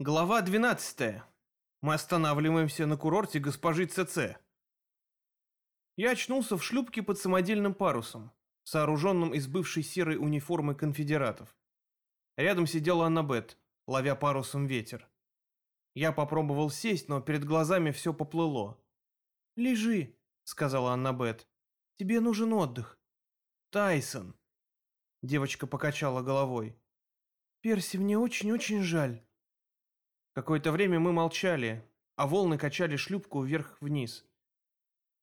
Глава 12. Мы останавливаемся на курорте госпожи ЦЦ. Я очнулся в шлюпке под самодельным парусом, сооруженным из бывшей серой униформы конфедератов. Рядом сидела Аннабет, ловя парусом ветер. Я попробовал сесть, но перед глазами все поплыло. «Лежи», — сказала Аннабет. «Тебе нужен отдых». «Тайсон». Девочка покачала головой. «Перси, мне очень-очень жаль». Какое-то время мы молчали, а волны качали шлюпку вверх-вниз.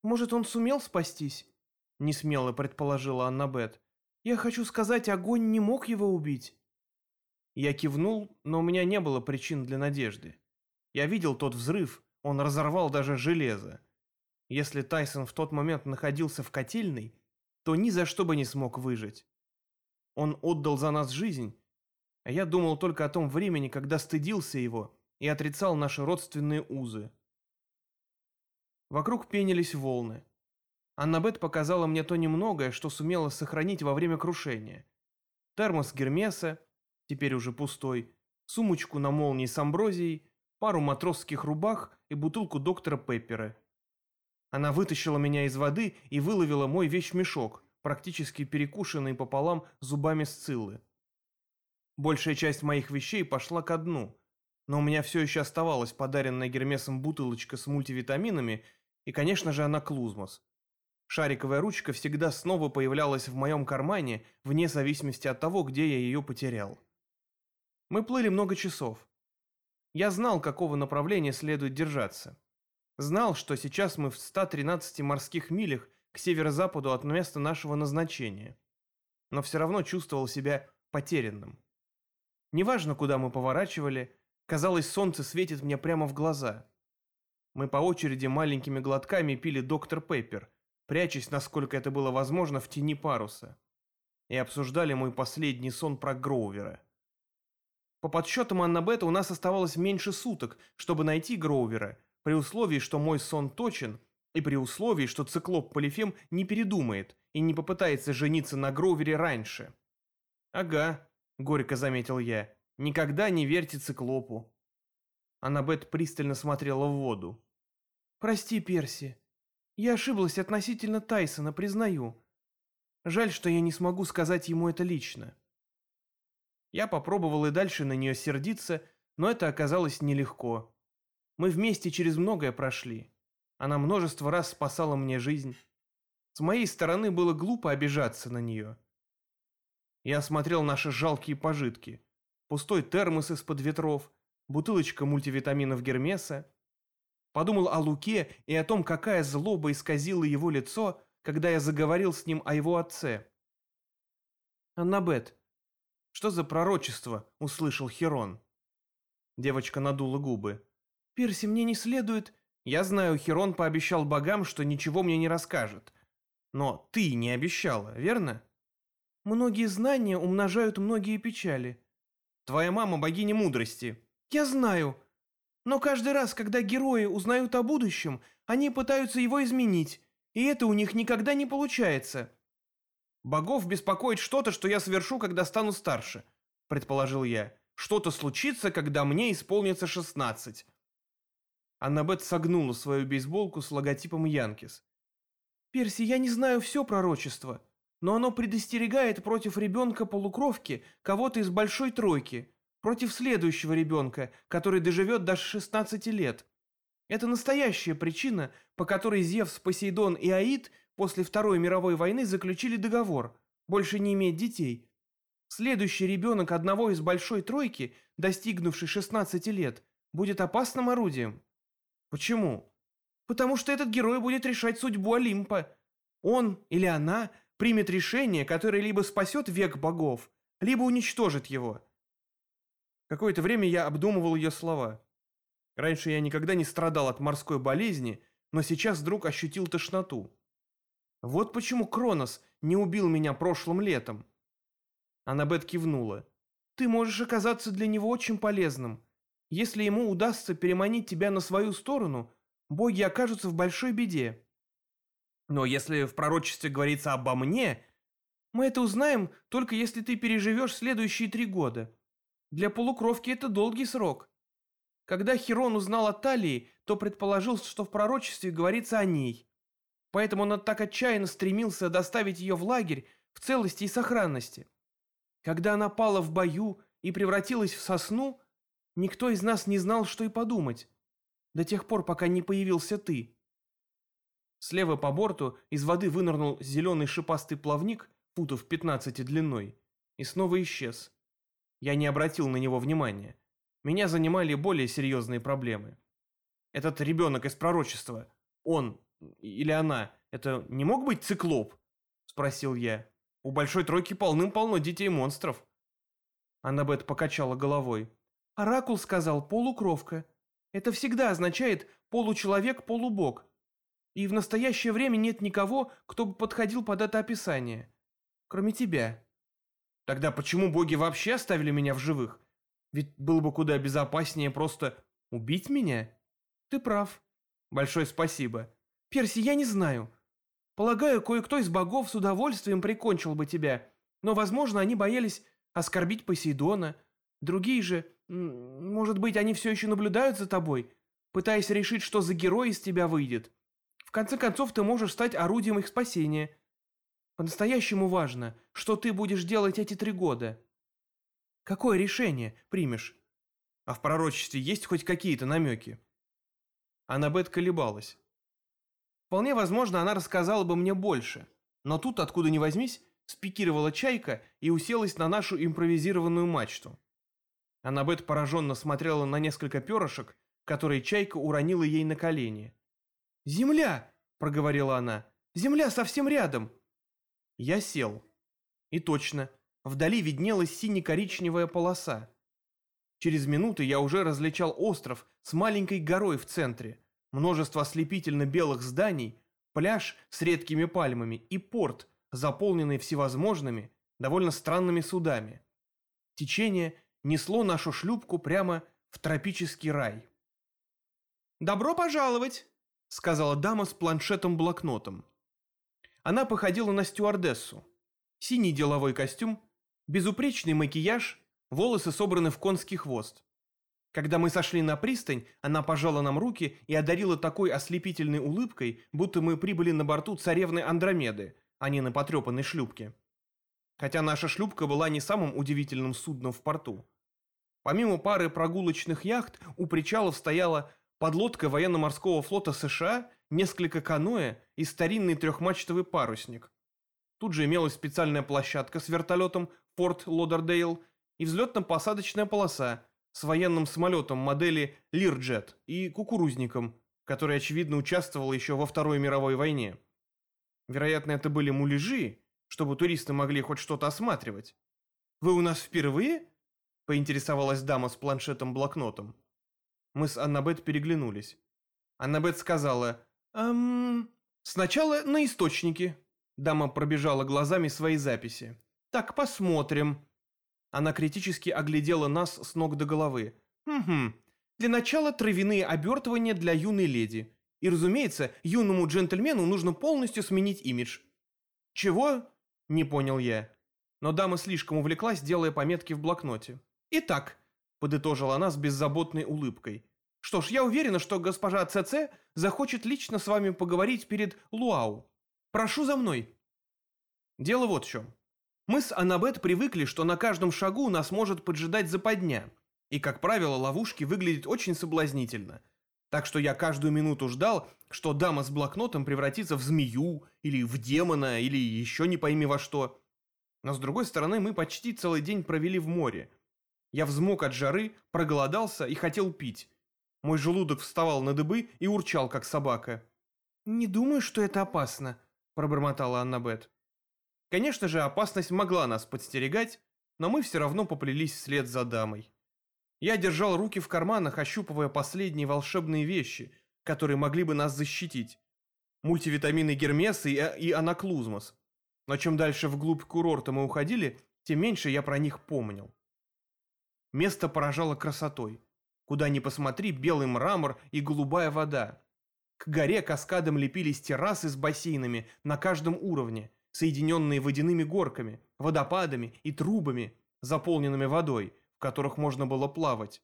«Может, он сумел спастись?» — несмело предположила Аннабет. «Я хочу сказать, огонь не мог его убить». Я кивнул, но у меня не было причин для надежды. Я видел тот взрыв, он разорвал даже железо. Если Тайсон в тот момент находился в котельной, то ни за что бы не смог выжить. Он отдал за нас жизнь, а я думал только о том времени, когда стыдился его и отрицал наши родственные узы. Вокруг пенились волны. Аннабет показала мне то немногое, что сумела сохранить во время крушения. Термос Гермеса, теперь уже пустой, сумочку на молнии с амброзией, пару матросских рубах и бутылку доктора Пеппера. Она вытащила меня из воды и выловила мой вещмешок, практически перекушенный пополам зубами сциллы. Большая часть моих вещей пошла ко дну, но у меня все еще оставалась подаренная Гермесом бутылочка с мультивитаминами и, конечно же, анаклузмос. Шариковая ручка всегда снова появлялась в моем кармане, вне зависимости от того, где я ее потерял. Мы плыли много часов. Я знал, какого направления следует держаться. Знал, что сейчас мы в 113 морских милях к северо-западу от места нашего назначения. Но все равно чувствовал себя потерянным. Неважно, куда мы поворачивали, Казалось, солнце светит мне прямо в глаза. Мы по очереди маленькими глотками пили доктор Пеппер, прячась, насколько это было возможно, в тени паруса. И обсуждали мой последний сон про Гроувера. По подсчетам Аннабета у нас оставалось меньше суток, чтобы найти Гроувера, при условии, что мой сон точен, и при условии, что циклоп Полифем не передумает и не попытается жениться на Гроувере раньше. «Ага», — горько заметил я, Никогда не верьте циклопу. Аннабет пристально смотрела в воду. «Прости, Перси. Я ошиблась относительно Тайсона, признаю. Жаль, что я не смогу сказать ему это лично». Я попробовал и дальше на нее сердиться, но это оказалось нелегко. Мы вместе через многое прошли. Она множество раз спасала мне жизнь. С моей стороны было глупо обижаться на нее. Я осмотрел наши жалкие пожитки пустой термос из-под ветров, бутылочка мультивитаминов Гермеса. Подумал о Луке и о том, какая злоба исказила его лицо, когда я заговорил с ним о его отце. «Аннабет, что за пророчество?» — услышал Херон. Девочка надула губы. «Перси, мне не следует...» «Я знаю, Херон пообещал богам, что ничего мне не расскажет. Но ты не обещала, верно?» «Многие знания умножают многие печали. Твоя мама богиня мудрости». «Я знаю. Но каждый раз, когда герои узнают о будущем, они пытаются его изменить, и это у них никогда не получается». «Богов беспокоит что-то, что я совершу, когда стану старше», — предположил я. «Что-то случится, когда мне исполнится шестнадцать». Аннабет согнула свою бейсболку с логотипом Янкис. «Перси, я не знаю все пророчество но оно предостерегает против ребенка-полукровки кого-то из большой тройки, против следующего ребенка, который доживет до 16 лет. Это настоящая причина, по которой Зевс, Посейдон и Аид после Второй мировой войны заключили договор, больше не иметь детей. Следующий ребенок одного из большой тройки, достигнувший 16 лет, будет опасным орудием. Почему? Потому что этот герой будет решать судьбу Олимпа. Он или она – примет решение, которое либо спасет век богов, либо уничтожит его. Какое-то время я обдумывал ее слова. Раньше я никогда не страдал от морской болезни, но сейчас вдруг ощутил тошноту. Вот почему Кронос не убил меня прошлым летом. Аннабет кивнула. Ты можешь оказаться для него очень полезным. Если ему удастся переманить тебя на свою сторону, боги окажутся в большой беде. Но если в пророчестве говорится обо мне, мы это узнаем только если ты переживешь следующие три года. Для полукровки это долгий срок. Когда Хирон узнал о Талии, то предположил, что в пророчестве говорится о ней. Поэтому он так отчаянно стремился доставить ее в лагерь в целости и сохранности. Когда она пала в бою и превратилась в сосну, никто из нас не знал, что и подумать. До тех пор, пока не появился ты. Слева по борту из воды вынырнул зеленый шипастый плавник, футов 15 длиной, и снова исчез. Я не обратил на него внимания. Меня занимали более серьезные проблемы. Этот ребенок из пророчества, он или она, это не мог быть циклоп? Спросил я. У большой тройки полным-полно детей-монстров. Аннабет покачала головой. Оракул сказал полукровка. Это всегда означает получеловек-полубог. И в настоящее время нет никого, кто бы подходил под это описание. Кроме тебя. Тогда почему боги вообще оставили меня в живых? Ведь было бы куда безопаснее просто убить меня. Ты прав. Большое спасибо. Перси, я не знаю. Полагаю, кое-кто из богов с удовольствием прикончил бы тебя, но, возможно, они боялись оскорбить Посейдона. Другие же, может быть, они все еще наблюдают за тобой, пытаясь решить, что за герой из тебя выйдет. Конце концов, ты можешь стать орудием их спасения. По-настоящему важно, что ты будешь делать эти три года. Какое решение примешь? А в пророчестве есть хоть какие-то намеки? Аннабет колебалась. Вполне возможно, она рассказала бы мне больше, но тут, откуда ни возьмись, спикировала чайка и уселась на нашу импровизированную мачту. Аннабет пораженно смотрела на несколько перышек, которые чайка уронила ей на колени. «Земля!» — проговорила она. «Земля совсем рядом!» Я сел. И точно, Вдали виднелась сине-коричневая полоса. Через минуты я уже различал остров с маленькой горой в центре, множество ослепительно-белых зданий, пляж с редкими пальмами и порт, заполненный всевозможными, довольно странными судами. Течение несло нашу шлюпку прямо в тропический рай. «Добро пожаловать!» — сказала дама с планшетом-блокнотом. Она походила на стюардессу. Синий деловой костюм, Безупречный макияж, волосы собраны в конский хвост. Когда мы сошли на пристань, она пожала нам руки и одарила такой ослепительной улыбкой, будто мы прибыли на борту царевны Андромеды, а не на потрепанной шлюпке. Хотя наша шлюпка была не самым удивительным судном в порту. Помимо пары прогулочных яхт, у причалов стояла подлодка военно-морского флота США, несколько каноэ и старинный трехмачтовый парусник. Тут же имелась специальная площадка с вертолетом Порт Лодердейл и взлетно-посадочная полоса с военным самолетом модели Лирджет и кукурузником, который, очевидно, участвовал еще во Второй мировой войне. Вероятно, это были муляжи, чтобы туристы могли хоть что-то осматривать. «Вы у нас впервые?» – поинтересовалась дама с планшетом-блокнотом. Мы с Аннабет переглянулись. Аннабет сказала, «Эм, сначала на источники». Дама пробежала глазами свои записи. «Так, посмотрим». Она критически оглядела нас с ног до головы. «Угу. Для начала травяные обертывания для юной леди. И, разумеется, юному джентльмену нужно полностью сменить имидж». «Чего?» – не понял я. Но дама слишком увлеклась, делая пометки в блокноте. «Итак», – подытожила она с беззаботной улыбкой. «Что ж, я уверена, что госпожа ЦЦ захочет лично с вами поговорить перед Луау. Прошу за мной. Дело вот в чем. Мы с Аннабет привыкли, что на каждом шагу нас может поджидать западня. И, как правило, ловушки выглядят очень соблазнительно. Так что я каждую минуту ждал, что дама с блокнотом превратится в змею, или в демона, или еще не пойми во что. Но с другой стороны, мы почти целый день провели в море. Я взмок от жары, проголодался и хотел пить. Мой желудок вставал на дыбы и урчал, как собака. «Не думаю, что это опасно», пробормотала Аннабет. Конечно же, опасность могла нас подстерегать, но мы все равно поплелись вслед за дамой. Я держал руки в карманах, ощупывая последние волшебные вещи, которые могли бы нас защитить. Мультивитамины Гермес и, и Анаклузмос. Но чем дальше вглубь курорта мы уходили, тем меньше я про них помнил. Место поражало красотой. Куда ни посмотри, белый мрамор и голубая вода. К горе каскадом лепились террасы с бассейнами на каждом уровне, соединенные водяными горками, водопадами и трубами, заполненными водой, в которых можно было плавать.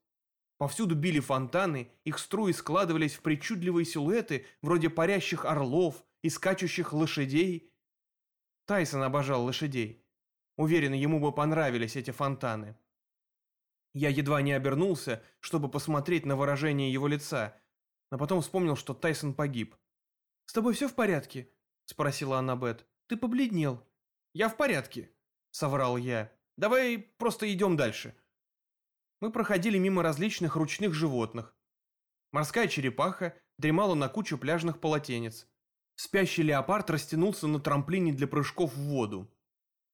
Повсюду били фонтаны, их струи складывались в причудливые силуэты, вроде парящих орлов и скачущих лошадей. Тайсон обожал лошадей. Уверен, ему бы понравились эти фонтаны. Я едва не обернулся, чтобы посмотреть на выражение его лица, но потом вспомнил, что Тайсон погиб. «С тобой все в порядке?» – спросила Аннабет. «Ты побледнел». «Я в порядке», – соврал я. «Давай просто идем дальше». Мы проходили мимо различных ручных животных. Морская черепаха дремала на кучу пляжных полотенец. Спящий леопард растянулся на трамплине для прыжков в воду.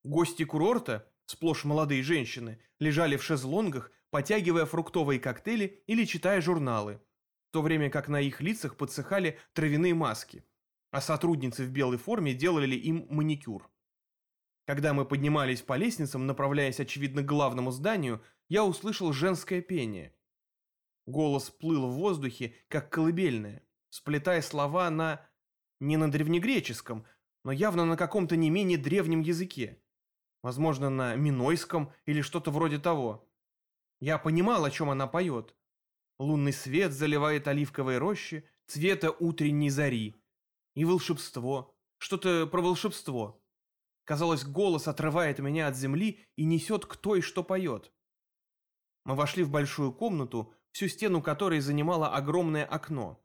Гости курорта, сплошь молодые женщины, лежали в шезлонгах, потягивая фруктовые коктейли или читая журналы, в то время как на их лицах подсыхали травяные маски, а сотрудницы в белой форме делали им маникюр. Когда мы поднимались по лестницам, направляясь, очевидно, к главному зданию, я услышал женское пение. Голос плыл в воздухе, как колыбельное, сплетая слова на... не на древнегреческом, но явно на каком-то не менее древнем языке. Возможно, на минойском или что-то вроде того. Я понимал, о чем она поет. Лунный свет заливает оливковые рощи цвета утренней зари. И волшебство. Что-то про волшебство. Казалось, голос отрывает меня от земли и несет к той, что поет. Мы вошли в большую комнату, всю стену которой занимало огромное окно.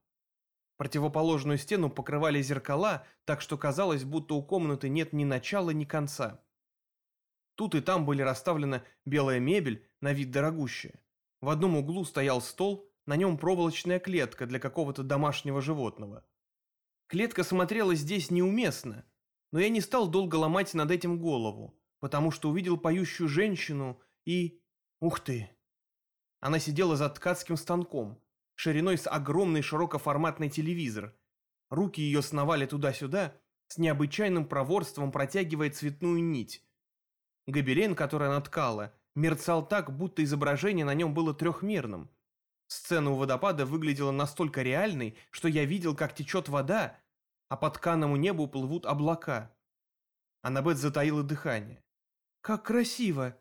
Противоположную стену покрывали зеркала, так что казалось, будто у комнаты нет ни начала, ни конца. Тут и там были расставлены белая мебель, на вид дорогущая. В одном углу стоял стол, на нем проволочная клетка для какого-то домашнего животного. Клетка смотрелась здесь неуместно, но я не стал долго ломать над этим голову, потому что увидел поющую женщину и... Ух ты! Она сидела за ткацким станком, шириной с огромный широкоформатный телевизор. Руки ее сновали туда-сюда, с необычайным проворством протягивая цветную нить. Гобелен, который она ткала, мерцал так, будто изображение на нем было трехмерным. Сцена у водопада выглядела настолько реальной, что я видел, как течет вода, а по тканому небу плывут облака. Аннабет затаила дыхание. «Как красиво!»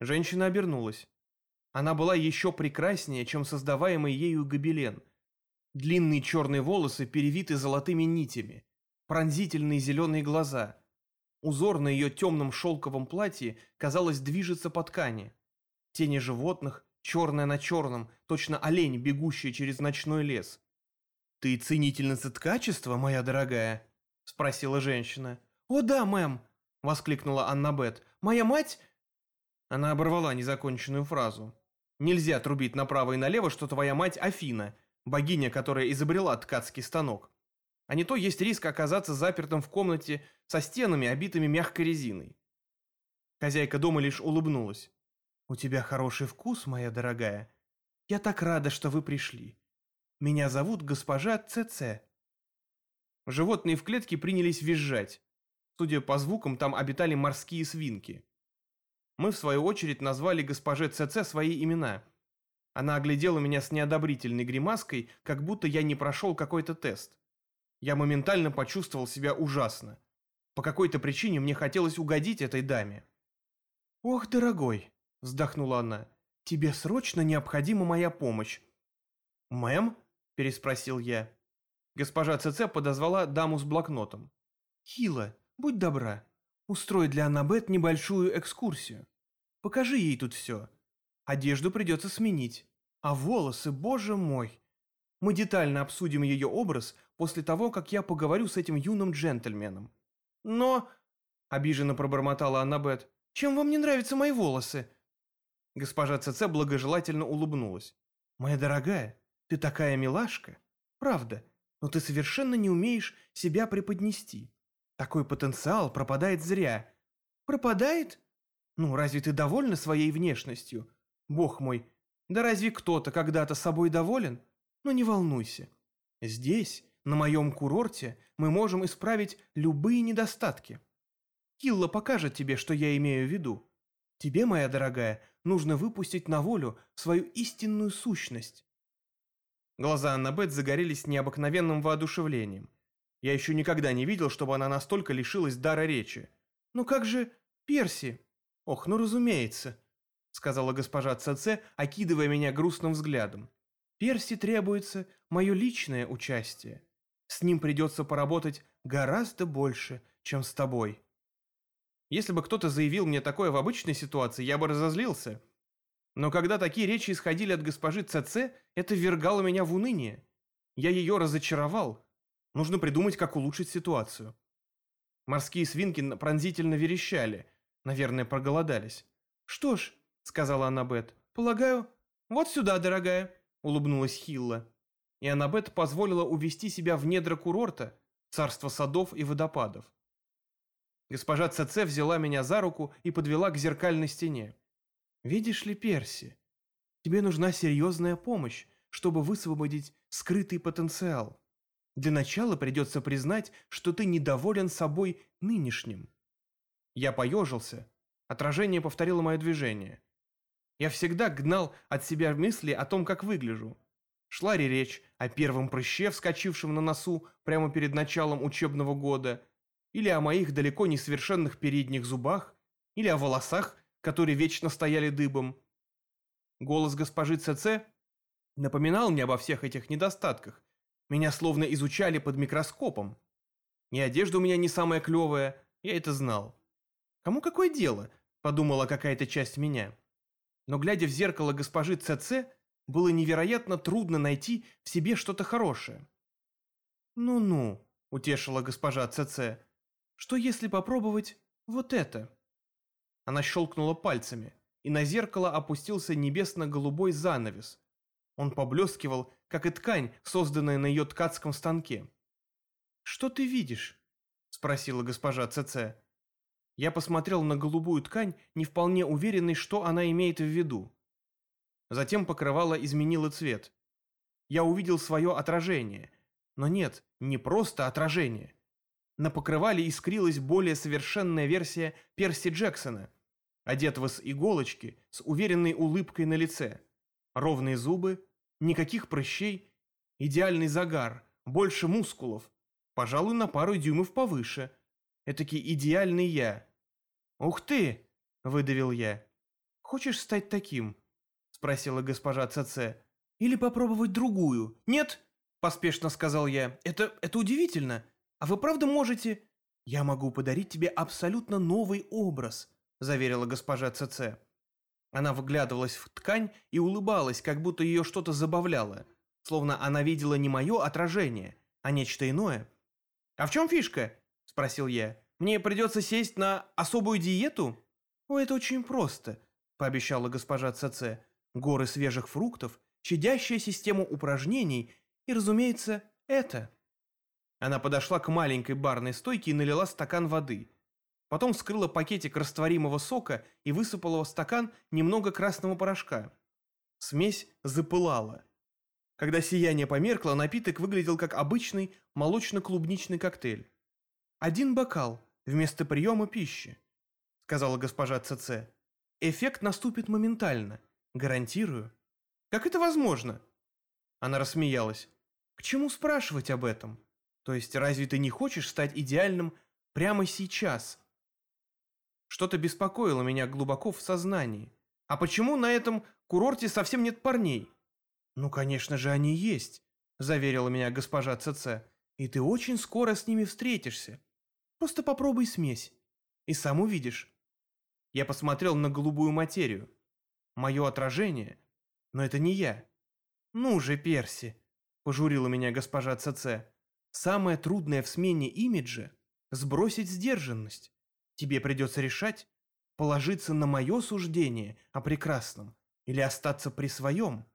Женщина обернулась. Она была еще прекраснее, чем создаваемый ею гобелен. Длинные черные волосы перевиты золотыми нитями, пронзительные зеленые глаза. Узор на ее темном шелковом платье, казалось, движется по ткани. Тени животных, черное на черном, точно олень, бегущий через ночной лес. «Ты ценительница ткачества, моя дорогая?» – спросила женщина. «О да, мэм!» – воскликнула Анна Бет. «Моя мать...» Она оборвала незаконченную фразу. Нельзя трубить направо и налево, что твоя мать Афина, богиня, которая изобрела ткацкий станок. А не то есть риск оказаться запертым в комнате со стенами, обитыми мягкой резиной. Хозяйка дома лишь улыбнулась. «У тебя хороший вкус, моя дорогая. Я так рада, что вы пришли. Меня зовут госпожа ЦЦ». Животные в клетке принялись визжать. Судя по звукам, там обитали морские свинки. Мы, в свою очередь, назвали госпоже ЦЦ свои имена. Она оглядела меня с неодобрительной гримаской, как будто я не прошел какой-то тест. Я моментально почувствовал себя ужасно. По какой-то причине мне хотелось угодить этой даме. «Ох, дорогой», — вздохнула она, — «тебе срочно необходима моя помощь». «Мэм?» — переспросил я. Госпожа ЦЦ подозвала даму с блокнотом. «Хила, будь добра, Устрой для Аннабет небольшую экскурсию. Покажи ей тут все. Одежду придется сменить. А волосы, боже мой. Мы детально обсудим ее образ после того, как я поговорю с этим юным джентльменом. Но... Обиженно пробормотала Аннабет. «Чем вам не нравятся мои волосы?» Госпожа ЦЦ благожелательно улыбнулась. «Моя дорогая, ты такая милашка. Правда, но ты совершенно не умеешь себя преподнести. Такой потенциал пропадает зря. Пропадает? Ну, разве ты довольна своей внешностью? Бог мой, да разве кто-то когда-то собой доволен? Ну не волнуйся. Здесь, на моем курорте, мы можем исправить любые недостатки. Килла покажет тебе, что я имею в виду. Тебе, моя дорогая, нужно выпустить на волю свою истинную сущность. Глаза Аннабет загорелись необыкновенным воодушевлением. Я еще никогда не видел, чтобы она настолько лишилась дара речи. «Ну как же Перси?» «Ох, ну разумеется». сказала госпожа ЦЦ, окидывая меня грустным взглядом. «Перси требуется мое личное участие. С ним придется поработать гораздо больше, чем с тобой». Если бы кто-то заявил мне такое в обычной ситуации, я бы разозлился. Но когда такие речи исходили от госпожи ЦЦ, это ввергало меня в уныние. Я ее разочаровал. Нужно придумать, как улучшить ситуацию. Морские свинки пронзительно верещали. Наверное, проголодались. «Что ж», — сказала Аннабет, — «полагаю...» «Вот сюда, дорогая», — улыбнулась Хилла. И Аннабет позволила увести себя в недра курорта, царство садов и водопадов. Госпожа ЦЦ взяла меня за руку и подвела к зеркальной стене. «Видишь ли, Перси, тебе нужна серьезная помощь, чтобы высвободить скрытый потенциал. Для начала придется признать, что ты недоволен собой нынешним». Я поежился. Отражение повторило мое движение. Я всегда гнал от себя мысли о том, как выгляжу. Шла ли речь о первом прыще, вскочившем на носу прямо перед началом учебного года, или о моих далеко не совершенных передних зубах, или о волосах, которые вечно стояли дыбом. Голос госпожи ЦЦ напоминал мне обо всех этих недостатках. Меня словно изучали под микроскопом. И одежда у меня не самая клевая, я это знал. Кому какое дело, подумала какая-то часть меня. Но глядя в зеркало госпожи ЦЦ, было невероятно трудно найти в себе что-то хорошее. «Ну-ну», — утешила госпожа ЦЦ, что если попробовать вот это? Она щелкнула пальцами, и на зеркало опустился небесно-голубой занавес. Он поблескивал, как и ткань, созданная на ее ткацком станке. «Что ты видишь?» – спросила госпожа ЦЦ. Я посмотрел на голубую ткань, не вполне уверенный, что она имеет в виду. Затем покрывало изменило цвет. Я увидел свое отражение. Но нет, не просто отражение. На покрывале искрилась более совершенная версия Перси Джексона, одетого с иголочки, с уверенной улыбкой на лице. Ровные зубы, никаких прыщей, идеальный загар, больше мускулов, пожалуй, на пару дюймов повыше. Этакий идеальный я. «Ух ты!» — выдавил я. «Хочешь стать таким?» — спросила госпожа ЦЦ. «Или попробовать другую?» «Нет!» — поспешно сказал я. «Это... это удивительно!» А вы правда можете...» «Я могу подарить тебе абсолютно новый образ», — заверила госпожа ЦЦ. Она вглядывалась в ткань и улыбалась, как будто ее что-то забавляло, словно она видела не мое отражение, а нечто иное. «А в чем фишка?» — спросил я. «Мне придется сесть на особую диету?» «О, это очень просто», — пообещала госпожа ЦЦ. «Горы свежих фруктов, щадящая система упражнений и, разумеется, это». Она подошла к маленькой барной стойке и налила стакан воды. Потом вскрыла пакетик растворимого сока и высыпала в стакан немного красного порошка. Смесь запылала. Когда сияние померкло, напиток выглядел как обычный молочно-клубничный коктейль. «Один бокал вместо приема пищи», — сказала госпожа ЦЦ. «Эффект наступит моментально. Гарантирую». «Как это возможно?» Она рассмеялась. «К чему спрашивать об этом?» То есть разве ты не хочешь стать идеальным прямо сейчас? Что-то беспокоило меня глубоко в сознании. А почему на этом курорте совсем нет парней? Ну, конечно же, они есть, заверила меня госпожа ЦЦ. И ты очень скоро с ними встретишься. Просто попробуй смесь. И сам увидишь. Я посмотрел на голубую материю. Мое отражение. Но это не я. Ну же, Перси, пожурила меня госпожа ЦЦ. Самое трудное в смене имиджа – сбросить сдержанность. Тебе придется решать, положиться на мое суждение о прекрасном или остаться при своем.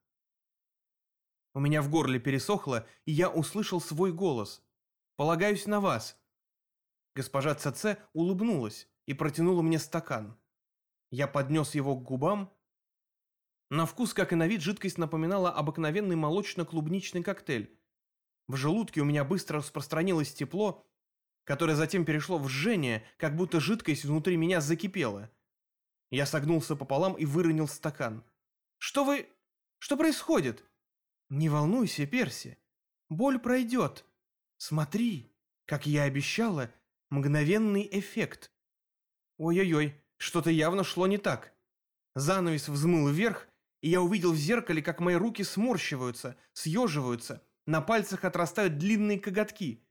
У меня в горле пересохло, и я услышал свой голос. «Полагаюсь на вас». Госпожа ЦЦ улыбнулась и протянула мне стакан. Я поднес его к губам. На вкус, как и на вид, жидкость напоминала обыкновенный молочно-клубничный коктейль, в желудке у меня быстро распространилось тепло, которое затем перешло в жжение, как будто жидкость внутри меня закипела. Я согнулся пополам и выронил стакан. «Что вы... Что происходит?» «Не волнуйся, Перси. Боль пройдет. Смотри, как я обещала, мгновенный эффект». «Ой-ой-ой, что-то явно шло не так». Занавес взмыл вверх, и я увидел в зеркале, как мои руки сморщиваются, съеживаются, на пальцах отрастают длинные коготки.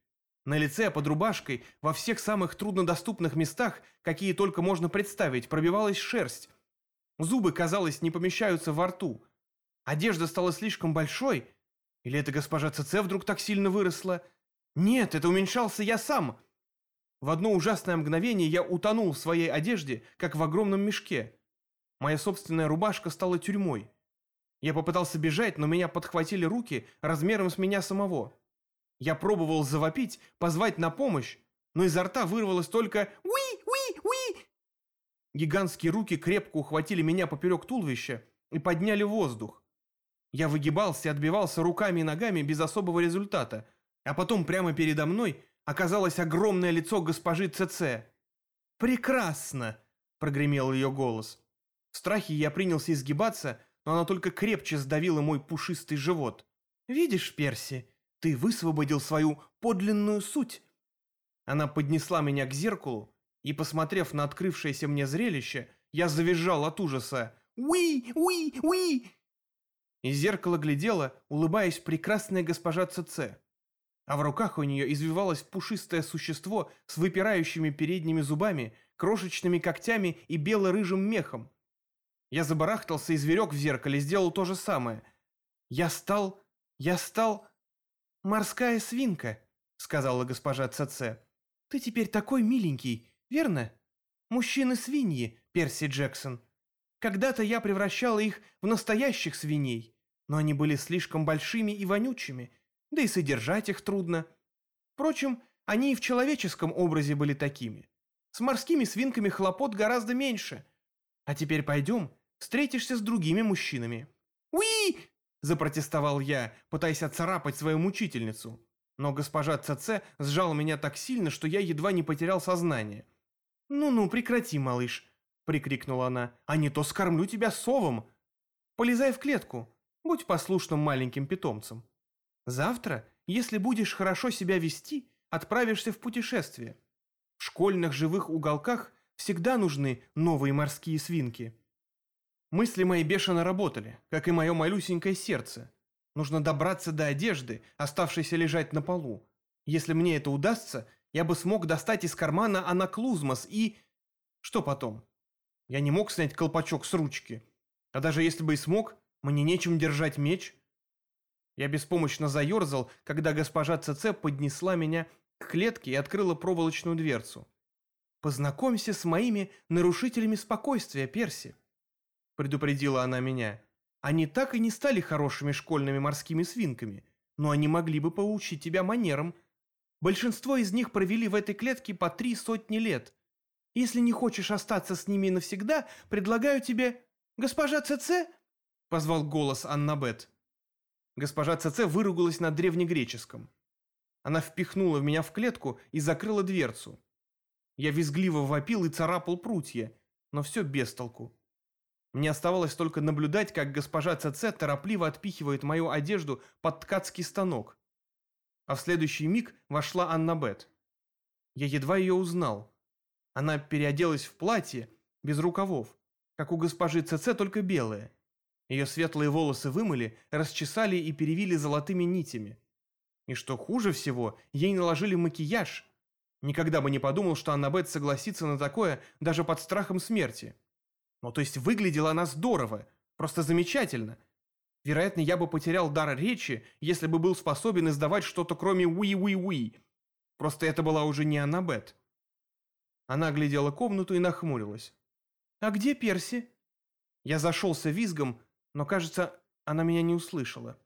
На лице, под рубашкой, во всех самых труднодоступных местах, какие только можно представить, пробивалась шерсть. Зубы, казалось, не помещаются во рту. Одежда стала слишком большой. Или это госпожа ЦЦ вдруг так сильно выросла? Нет, это уменьшался я сам. В одно ужасное мгновение я утонул в своей одежде, как в огромном мешке. Моя собственная рубашка стала тюрьмой. Я попытался бежать, но меня подхватили руки размером с меня самого. Я пробовал завопить, позвать на помощь, но изо рта вырвалось только «Уи! Уи! Уи!». Гигантские руки крепко ухватили меня поперек туловища и подняли воздух. Я выгибался и отбивался руками и ногами без особого результата, а потом прямо передо мной оказалось огромное лицо госпожи ЦЦ. «Прекрасно!» — прогремел ее голос. В страхе я принялся изгибаться, но она только крепче сдавила мой пушистый живот. «Видишь, Перси, ты высвободил свою подлинную суть». Она поднесла меня к зеркалу, и, посмотрев на открывшееся мне зрелище, я завизжал от ужаса. «Уи! Уи! Уи!» Из зеркала глядела, улыбаясь, прекрасная госпожа ЦЦ. А в руках у нее извивалось пушистое существо с выпирающими передними зубами, крошечными когтями и бело-рыжим мехом. Я забарахтался, и зверек в зеркале сделал то же самое. Я стал... я стал... «Морская свинка», — сказала госпожа ЦЦ. «Ты теперь такой миленький, верно? Мужчины-свиньи, Перси Джексон. Когда-то я превращала их в настоящих свиней, но они были слишком большими и вонючими, да и содержать их трудно. Впрочем, они и в человеческом образе были такими. С морскими свинками хлопот гораздо меньше. А теперь пойдем встретишься с другими мужчинами». «Уи!» – запротестовал я, пытаясь отцарапать свою мучительницу. Но госпожа ЦЦ сжала меня так сильно, что я едва не потерял сознание. «Ну-ну, прекрати, малыш», – прикрикнула она, – «а не то скормлю тебя совом. Полезай в клетку, будь послушным маленьким питомцем. Завтра, если будешь хорошо себя вести, отправишься в путешествие. В школьных живых уголках всегда нужны новые морские свинки». Мысли мои бешено работали, как и мое малюсенькое сердце. Нужно добраться до одежды, оставшейся лежать на полу. Если мне это удастся, я бы смог достать из кармана анаклузмос и... Что потом? Я не мог снять колпачок с ручки. А даже если бы и смог, мне нечем держать меч. Я беспомощно заерзал, когда госпожа ЦЦ поднесла меня к клетке и открыла проволочную дверцу. «Познакомься с моими нарушителями спокойствия, Перси предупредила она меня. Они так и не стали хорошими школьными морскими свинками, но они могли бы поучить тебя манерам. Большинство из них провели в этой клетке по три сотни лет. Если не хочешь остаться с ними навсегда, предлагаю тебе... Госпожа ЦЦ?» — позвал голос Аннабет. Госпожа ЦЦ выругалась на древнегреческом. Она впихнула меня в клетку и закрыла дверцу. Я визгливо вопил и царапал прутья, но все без толку. Мне оставалось только наблюдать, как госпожа ЦЦ торопливо отпихивает мою одежду под ткацкий станок. А в следующий миг вошла Анна Бет. Я едва ее узнал. Она переоделась в платье, без рукавов, как у госпожи ЦЦ, только белое. Ее светлые волосы вымыли, расчесали и перевили золотыми нитями. И что хуже всего, ей наложили макияж. Никогда бы не подумал, что Аннабет согласится на такое даже под страхом смерти. Ну, то есть выглядела она здорово, просто замечательно. Вероятно, я бы потерял дар речи, если бы был способен издавать что-то кроме «уи-уи-уи». Просто это была уже не Аннабет. Она оглядела комнату и нахмурилась. «А где Перси?» Я зашелся визгом, но, кажется, она меня не услышала.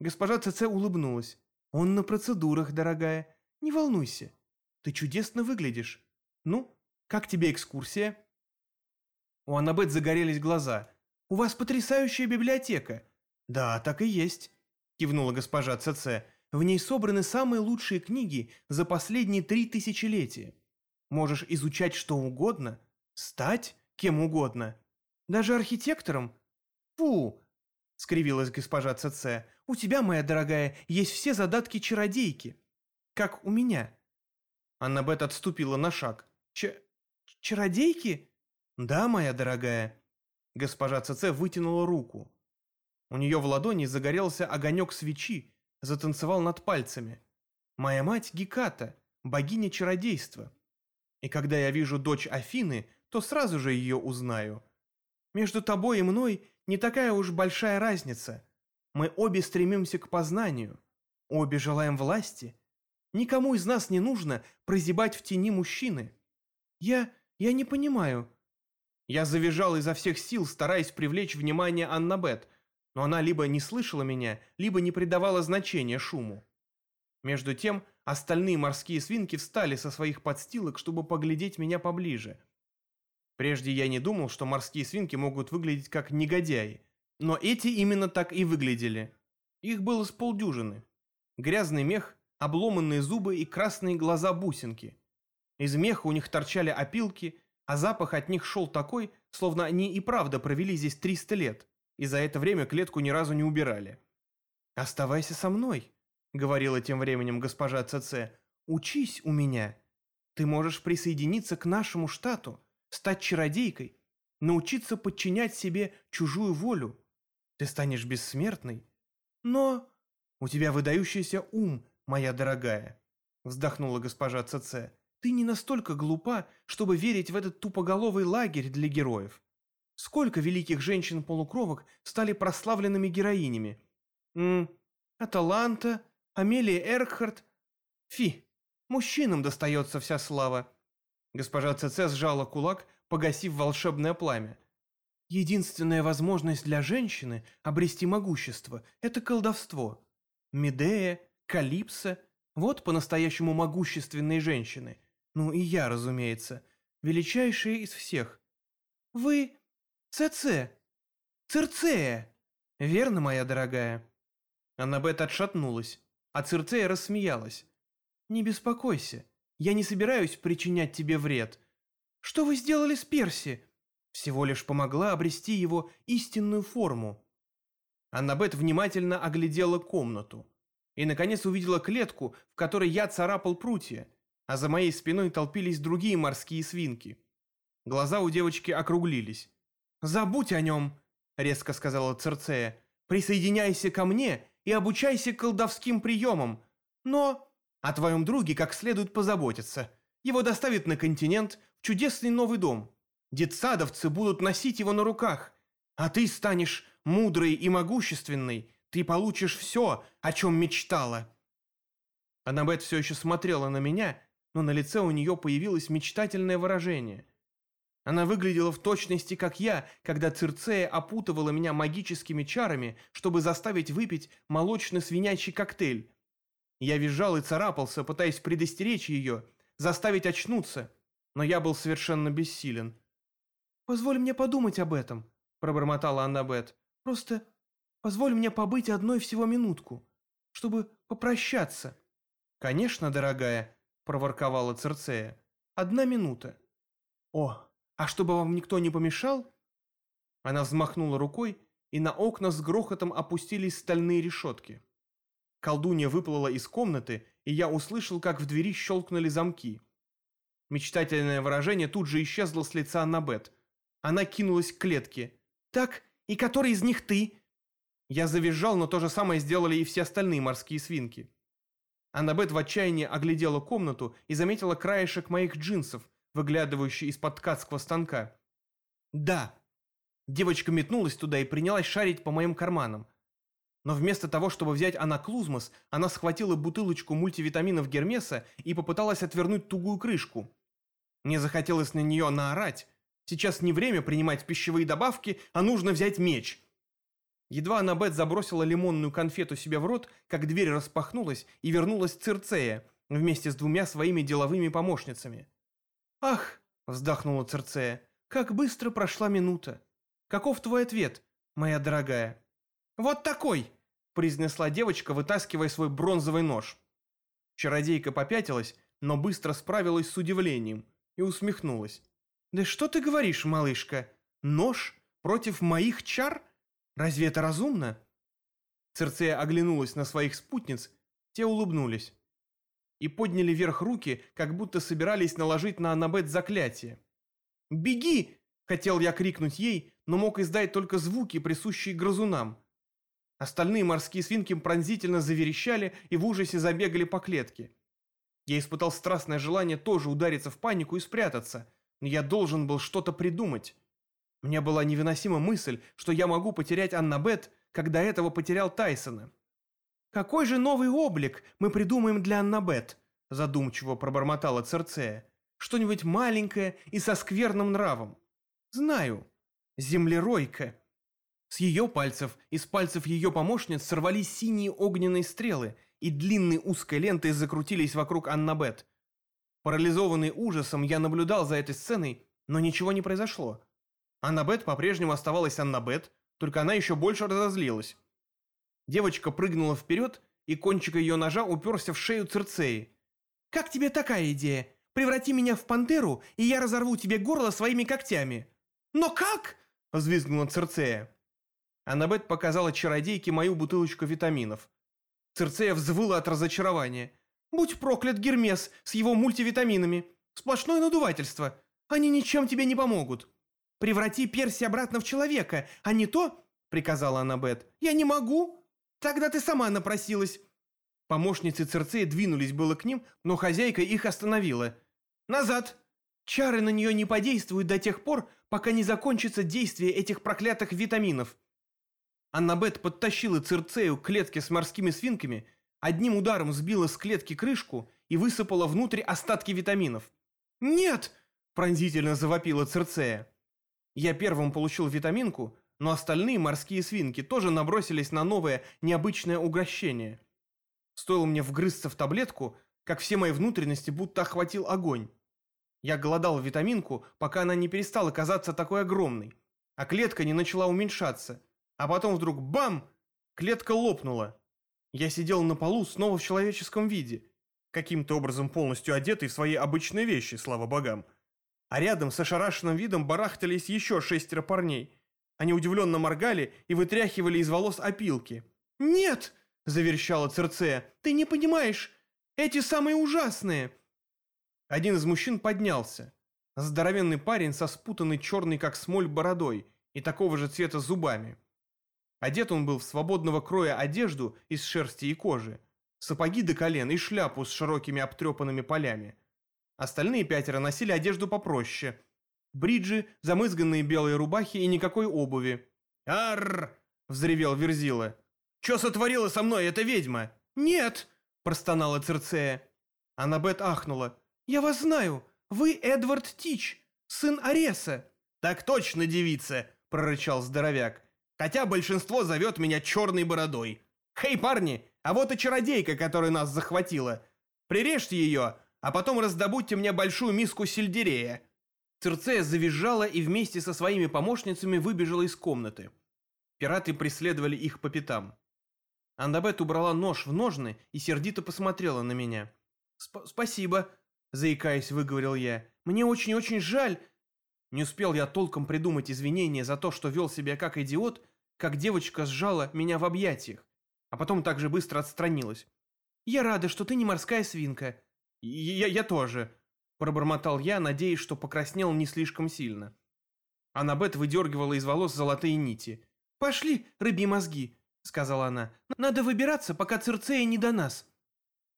Госпожа ЦЦ улыбнулась. «Он на процедурах, дорогая. Не волнуйся. Ты чудесно выглядишь. Ну, как тебе экскурсия?» У Аннабет загорелись глаза. «У вас потрясающая библиотека!» «Да, так и есть», — кивнула госпожа ЦЦ. «В ней собраны самые лучшие книги за последние три тысячелетия. Можешь изучать что угодно, стать кем угодно, даже архитектором. Фу!» — скривилась госпожа ЦЦ. «У тебя, моя дорогая, есть все задатки чародейки. Как у меня». Аннабет отступила на шаг. «Ч... чародейки?» «Да, моя дорогая». Госпожа ЦЦ вытянула руку. У нее в ладони загорелся огонек свечи, затанцевал над пальцами. Моя мать Геката, богиня чародейства. И когда я вижу дочь Афины, то сразу же ее узнаю. Между тобой и мной не такая уж большая разница. Мы обе стремимся к познанию. Обе желаем власти. Никому из нас не нужно прозябать в тени мужчины. Я... я не понимаю. Я завизжал изо всех сил, стараясь привлечь внимание Аннабет, но она либо не слышала меня, либо не придавала значения шуму. Между тем, остальные морские свинки встали со своих подстилок, чтобы поглядеть меня поближе. Прежде я не думал, что морские свинки могут выглядеть как негодяи, но эти именно так и выглядели. Их было с полдюжины. Грязный мех, обломанные зубы и красные глаза бусинки. Из меха у них торчали опилки, а запах от них шел такой, словно они и правда провели здесь 300 лет, и за это время клетку ни разу не убирали. «Оставайся со мной», — говорила тем временем госпожа ЦЦ. «Учись у меня. Ты можешь присоединиться к нашему штату, стать чародейкой, научиться подчинять себе чужую волю. Ты станешь бессмертной. Но у тебя выдающийся ум, моя дорогая», — вздохнула госпожа ЦЦ. «Ты не настолько глупа, чтобы верить в этот тупоголовый лагерь для героев. Сколько великих женщин-полукровок стали прославленными героинями? М Аталанта, Амелия Эркхарт. Фи, мужчинам достается вся слава. Госпожа ЦЦ сжала кулак, погасив волшебное пламя. Единственная возможность для женщины обрести могущество – это колдовство. Медея, Калипсо – вот по-настоящему могущественные женщины. Ну и я, разумеется, величайшие из всех. Вы ЦЦ! Цирцея! Верно, моя дорогая?» Аннабет отшатнулась, а Цирцея рассмеялась. «Не беспокойся, я не собираюсь причинять тебе вред. Что вы сделали с Перси?» Всего лишь помогла обрести его истинную форму. Аннабет внимательно оглядела комнату и, наконец, увидела клетку, в которой я царапал прутья, а за моей спиной толпились другие морские свинки. Глаза у девочки округлились. «Забудь о нем», — резко сказала Церцея. «Присоединяйся ко мне и обучайся колдовским приемам. Но о твоем друге как следует позаботиться. Его доставят на континент в чудесный новый дом. Детсадовцы будут носить его на руках. А ты станешь мудрой и могущественной. Ты получишь все, о чем мечтала». Аннабет все еще смотрела на меня, но на лице у нее появилось мечтательное выражение — она выглядела в точности, как я, когда Цирцея опутывала меня магическими чарами, чтобы заставить выпить молочно-свинячий коктейль. Я визжал и царапался, пытаясь предостеречь ее, заставить очнуться, но я был совершенно бессилен. «Позволь мне подумать об этом», — пробормотала Аннабет. «Просто позволь мне побыть одной всего минутку, чтобы попрощаться». «Конечно, дорогая», — проворковала Цирцея. «Одна минута». «О, «А чтобы вам никто не помешал?» Она взмахнула рукой, и на окна с грохотом опустились стальные решетки. Колдунья выплыла из комнаты, и я услышал, как в двери щелкнули замки. Мечтательное выражение тут же исчезло с лица Аннабет. Она кинулась к клетке. «Так, и который из них ты?» Я завизжал, но то же самое сделали и все остальные морские свинки. Аннабет в отчаянии оглядела комнату и заметила краешек моих джинсов, выглядывающий из-под ткацкого станка. «Да». Девочка метнулась туда и принялась шарить по моим карманам. Но вместо того, чтобы взять анаклузмос, она схватила бутылочку мультивитаминов Гермеса и попыталась отвернуть тугую крышку. Мне захотелось на нее наорать. Сейчас не время принимать пищевые добавки, а нужно взять меч. Едва Аннабет забросила лимонную конфету себе в рот, как дверь распахнулась и вернулась Цирцея вместе с двумя своими деловыми помощницами. «Ах!» — вздохнула Церцея. «Как быстро прошла минута! Каков твой ответ, моя дорогая?» «Вот такой!» — произнесла девочка, вытаскивая свой бронзовый нож. Чародейка попятилась, но быстро справилась с удивлением и усмехнулась. «Да что ты говоришь, малышка? Нож против моих чар? Разве это разумно?» Церцея оглянулась на своих спутниц, те улыбнулись и подняли вверх руки, как будто собирались наложить на Аннабет заклятие. «Беги!» Хотел я крикнуть ей, но мог издать только звуки, присущие грызунам. Остальные морские свинки пронзительно заверещали и в ужасе забегали по клетке. Я испытал страстное желание тоже удариться в панику и спрятаться, но я должен был что-то придумать. Мне была невыносима мысль, что я могу потерять Аннабет, когда этого потерял Тайсона. «Какой же новый облик мы придумаем для Аннабет?» задумчиво пробормотала Церцея. «Что-нибудь маленькое и со скверным нравом». «Знаю. Землеройка». С ее пальцев и с пальцев ее помощниц сорвались синие огненные стрелы и длинной узкой лентой закрутились вокруг Аннабет. Парализованный ужасом, я наблюдал за этой сценой, но ничего не произошло. Аннабет по-прежнему оставалась Аннабет, только она еще больше разозлилась. Девочка прыгнула вперед, и кончик ее ножа уперся в шею Церцеи. «Как тебе такая идея? Преврати меня в пантеру, и я разорву тебе горло своими когтями». «Но как?» – взвизгнула Церцея. Аннабет показала чародейке мою бутылочку витаминов. Церцея взвыла от разочарования. «Будь проклят Гермес с его мультивитаминами. Сплошное надувательство. Они ничем тебе не помогут». «Преврати Перси обратно в человека, а не то...» — приказала Аннабет. «Я не могу. Тогда ты сама напросилась». Помощницы Церцеи двинулись было к ним, но хозяйка их остановила. «Назад! Чары на нее не подействуют до тех пор, пока не закончится действие этих проклятых витаминов». Аннабет подтащила Церцею к клетке с морскими свинками, одним ударом сбила с клетки крышку и высыпала внутрь остатки витаминов. «Нет!» – пронзительно завопила Церцея. Я первым получил витаминку, но остальные морские свинки тоже набросились на новое, необычное угощение. Стоило мне вгрызться в таблетку, как все мои внутренности будто охватил огонь. Я голодал витаминку, пока она не перестала казаться такой огромной, а клетка не начала уменьшаться, а потом вдруг бам! Клетка лопнула. Я сидел на полу снова в человеческом виде, каким-то образом полностью одетый в свои обычные вещи, слава богам. А рядом с ошарашенным видом барахтались еще шестеро парней. Они удивленно моргали и вытряхивали из волос опилки. «Нет!» – заверещала Церцея. «Ты не понимаешь! Эти самые ужасные!» Один из мужчин поднялся. Здоровенный парень со спутанной черной как смоль бородой и такого же цвета зубами. Одет он был в свободного кроя одежду из шерсти и кожи, сапоги до колен и шляпу с широкими обтрепанными полями – Остальные пятеро носили одежду попроще. Бриджи, замызганные белые рубахи и никакой обуви. «Арр!» — взревел Верзила. «Чё сотворила со мной эта ведьма?» «Нет!» — простонала Церцея. Аннабет ахнула. «Я вас знаю! Вы Эдвард Тич, сын Ареса!» «Так точно, девица!» — прорычал здоровяк. «Хотя большинство зовет меня черной бородой. Хей, парни, а вот и чародейка, которая нас захватила. Прирежьте ее, а потом раздобудьте мне большую миску сельдерея». Церцея завизжала и вместе со своими помощницами выбежала из комнаты. Пираты преследовали их по пятам. Андабет убрала нож в ножны и сердито посмотрела на меня. Сп «Спасибо», — заикаясь, выговорил я. «Мне очень-очень жаль». Не успел я толком придумать извинения за то, что вел себя как идиот, как девочка сжала меня в объятиях, а потом так же быстро отстранилась. «Я рада, что ты не морская свинка. «Я, я тоже», – пробормотал я, надеясь, что покраснел не слишком сильно. Аннабет выдергивала из волос золотые нити. «Пошли, рыбьи мозги», – сказала она. «Надо выбираться, пока Цирцея не до нас».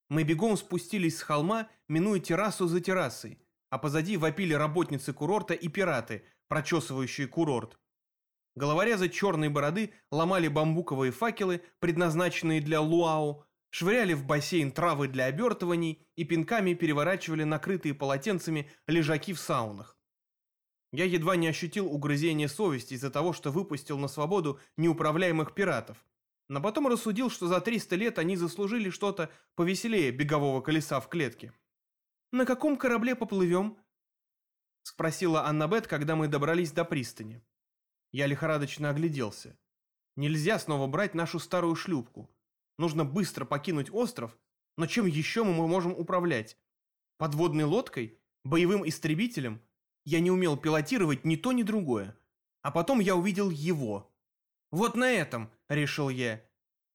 Мы бегом спустились с холма, минуя террасу за террасой, а позади вопили работницы курорта и пираты, прочесывающие курорт. Головорезы черной бороды ломали бамбуковые факелы, предназначенные для луау, швыряли в бассейн травы для обертываний и пинками переворачивали накрытые полотенцами лежаки в саунах. Я едва не ощутил угрызение совести из-за того, что выпустил на свободу неуправляемых пиратов, но потом рассудил, что за 300 лет они заслужили что-то повеселее бегового колеса в клетке. «На каком корабле поплывем?» — спросила Аннабет, когда мы добрались до пристани. Я лихорадочно огляделся. Нельзя снова брать нашу старую шлюпку. Нужно быстро покинуть остров, но чем еще мы можем управлять? Подводной лодкой? Боевым истребителем? Я не умел пилотировать ни то, ни другое. А потом я увидел его. «Вот на этом», — решил я.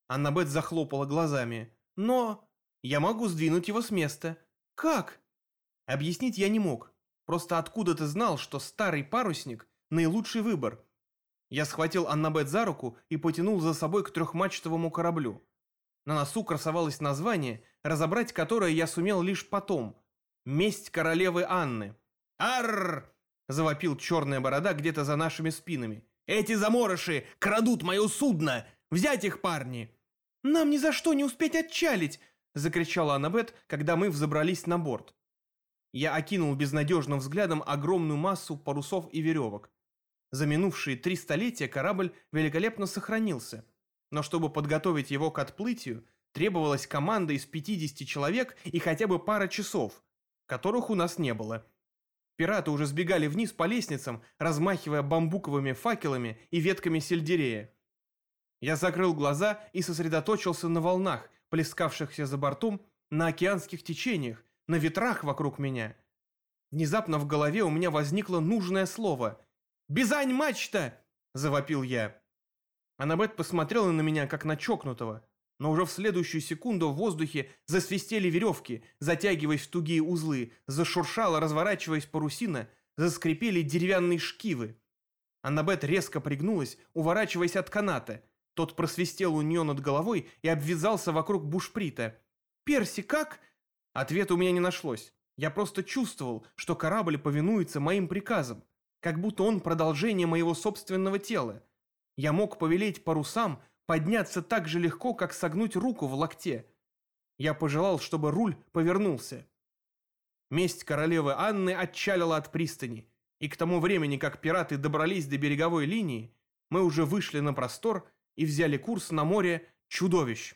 Аннабет захлопала глазами. «Но я могу сдвинуть его с места». «Как?» Объяснить я не мог. Просто откуда ты знал, что старый парусник наилучший выбор. Я схватил Аннабет за руку и потянул за собой к трехмачтовому кораблю. На носу красовалось название, разобрать которое я сумел лишь потом. «Месть королевы Анны». «Арррр!» — завопил черная борода где-то за нашими спинами. «Эти заморыши крадут мое судно! Взять их, парни!» «Нам ни за что не успеть отчалить!» — закричала Аннабет, когда мы взобрались на борт. Я окинул безнадежным взглядом огромную массу парусов и веревок. За минувшие три столетия корабль великолепно сохранился, но чтобы подготовить его к отплытию, требовалась команда из 50 человек и хотя бы пара часов, которых у нас не было. Пираты уже сбегали вниз по лестницам, размахивая бамбуковыми факелами и ветками сельдерея. Я закрыл глаза и сосредоточился на волнах, плескавшихся за бортом, на океанских течениях, на ветрах вокруг меня. Внезапно в голове у меня возникло нужное слово. «Бизань мачта!» – завопил я. Аннабет посмотрела на меня, как на чокнутого. Но уже в следующую секунду в воздухе засвистели веревки, затягиваясь в тугие узлы, зашуршала, разворачиваясь парусина, заскрипели деревянные шкивы. Аннабет резко пригнулась, уворачиваясь от каната. Тот просвистел у нее над головой и обвязался вокруг бушприта. «Перси, как?» Ответа у меня не нашлось. Я просто чувствовал, что корабль повинуется моим приказам, как будто он продолжение моего собственного тела. Я мог повелеть парусам подняться так же легко, как согнуть руку в локте. Я пожелал, чтобы руль повернулся. Месть королевы Анны отчалила от пристани, и к тому времени, как пираты добрались до береговой линии, мы уже вышли на простор и взяли курс на море чудовищ.